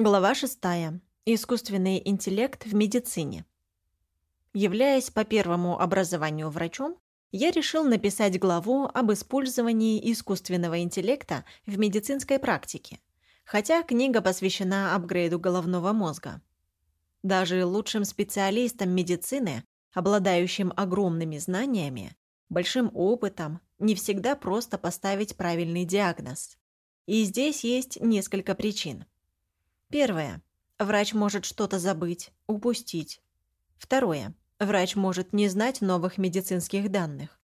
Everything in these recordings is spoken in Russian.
Глава 6. Искусственный интеллект в медицине. Являясь по первому образованию врачом, я решил написать главу об использовании искусственного интеллекта в медицинской практике, хотя книга посвящена апгрейду головного мозга. Даже лучшим специалистам медицины, обладающим огромными знаниями, большим опытом, не всегда просто поставить правильный диагноз. И здесь есть несколько причин. Первое. Врач может что-то забыть, упустить. Второе. Врач может не знать новых медицинских данных.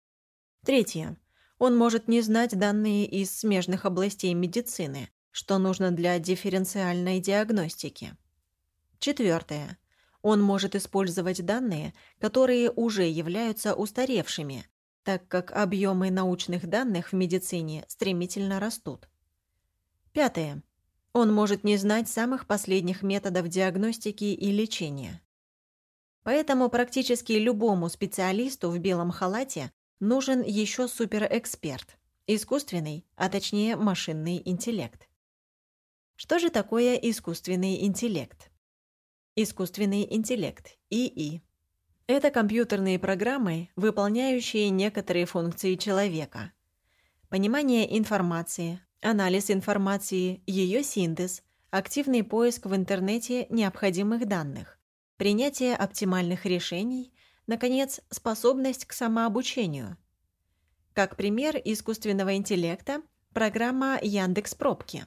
Третье. Он может не знать данные из смежных областей медицины, что нужно для дифференциальной диагностики. Четвертое. Он может использовать данные, которые уже являются устаревшими, так как объемы научных данных в медицине стремительно растут. Пятое. Он может не знать самых последних методов диагностики и лечения. Поэтому практически любому специалисту в белом халате нужен еще суперэксперт – искусственный, а точнее машинный интеллект. Что же такое искусственный интеллект? Искусственный интеллект – ИИ. Это компьютерные программы, выполняющие некоторые функции человека. Понимание информации, анализ информации, ее синтез, активный поиск в интернете необходимых данных, принятие оптимальных решений, наконец, способность к самообучению. Как пример искусственного интеллекта – программа Яндекс Пробки.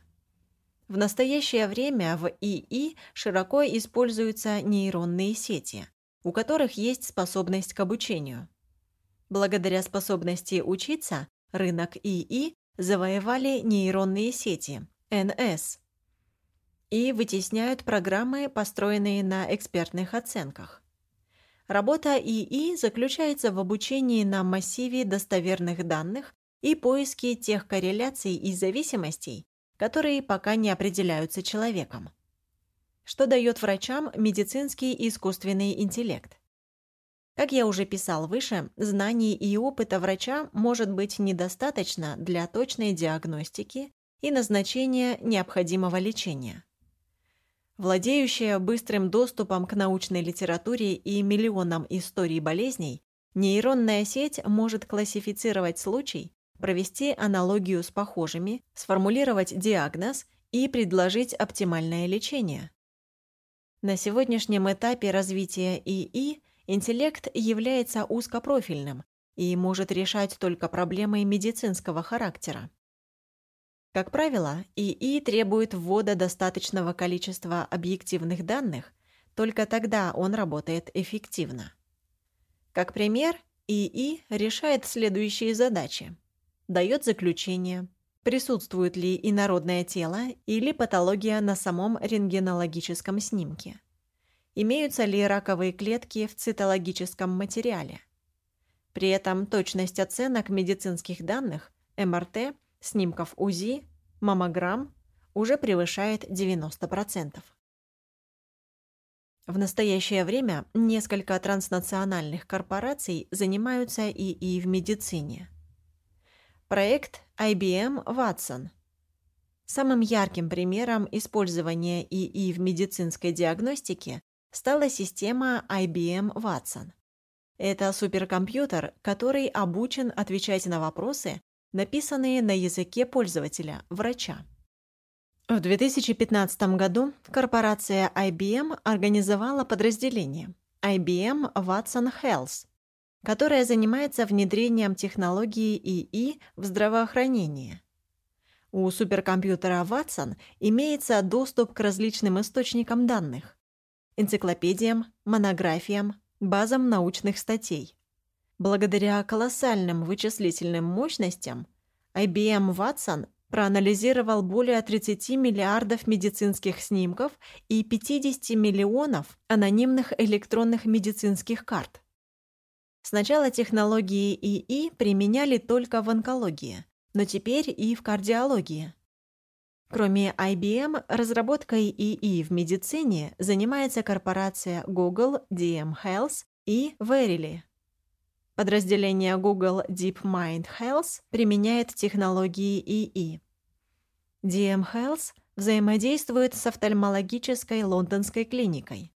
В настоящее время в ИИ широко используются нейронные сети, у которых есть способность к обучению. Благодаря способности учиться, рынок ИИ завоевали нейронные сети, НС, и вытесняют программы, построенные на экспертных оценках. Работа ИИ заключается в обучении на массиве достоверных данных и поиске тех корреляций и зависимостей, которые пока не определяются человеком. Что дает врачам медицинский искусственный интеллект? Как я уже писал выше, знаний и опыта врача может быть недостаточно для точной диагностики и назначения необходимого лечения. Владеющая быстрым доступом к научной литературе и миллионам историй болезней, нейронная сеть может классифицировать случай, провести аналогию с похожими, сформулировать диагноз и предложить оптимальное лечение. На сегодняшнем этапе развития ИИ – Интеллект является узкопрофильным и может решать только проблемы медицинского характера. Как правило, ИИ требует ввода достаточного количества объективных данных, только тогда он работает эффективно. Как пример, ИИ решает следующие задачи. Дает заключение, присутствует ли инородное тело или патология на самом рентгенологическом снимке имеются ли раковые клетки в цитологическом материале. При этом точность оценок медицинских данных, МРТ, снимков УЗИ, маммограмм уже превышает 90%. В настоящее время несколько транснациональных корпораций занимаются ИИ в медицине. Проект IBM Watson. Самым ярким примером использования ИИ в медицинской диагностике стала система IBM Watson. Это суперкомпьютер, который обучен отвечать на вопросы, написанные на языке пользователя, врача. В 2015 году корпорация IBM организовала подразделение IBM Watson Health, которое занимается внедрением технологии ИИ в здравоохранение. У суперкомпьютера Watson имеется доступ к различным источникам данных, энциклопедиям, монографиям, базам научных статей. Благодаря колоссальным вычислительным мощностям IBM Watson проанализировал более 30 миллиардов медицинских снимков и 50 миллионов анонимных электронных медицинских карт. Сначала технологии ИИ применяли только в онкологии, но теперь и в кардиологии. Кроме IBM, разработкой ИИ в медицине занимается корпорация Google DM Health и Verily. Подразделение Google DeepMind Health применяет технологии ИИ. DM Health взаимодействует с офтальмологической лондонской клиникой.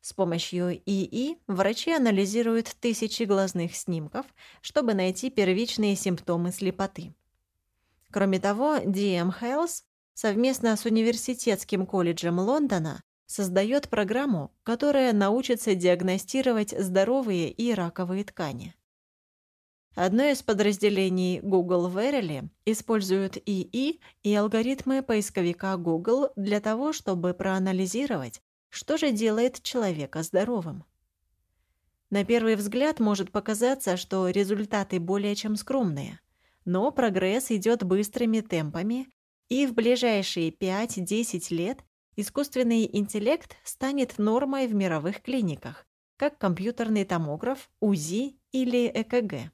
С помощью ИИ врачи анализируют тысячи глазных снимков, чтобы найти первичные симптомы слепоты. Кроме того, DM Health совместно с Университетским колледжем Лондона создает программу, которая научится диагностировать здоровые и раковые ткани. Одно из подразделений Google Verily использует ИИ и алгоритмы поисковика Google для того, чтобы проанализировать, что же делает человека здоровым. На первый взгляд может показаться, что результаты более чем скромные, но прогресс идет быстрыми темпами, и в ближайшие 5-10 лет искусственный интеллект станет нормой в мировых клиниках, как компьютерный томограф, УЗИ или ЭКГ.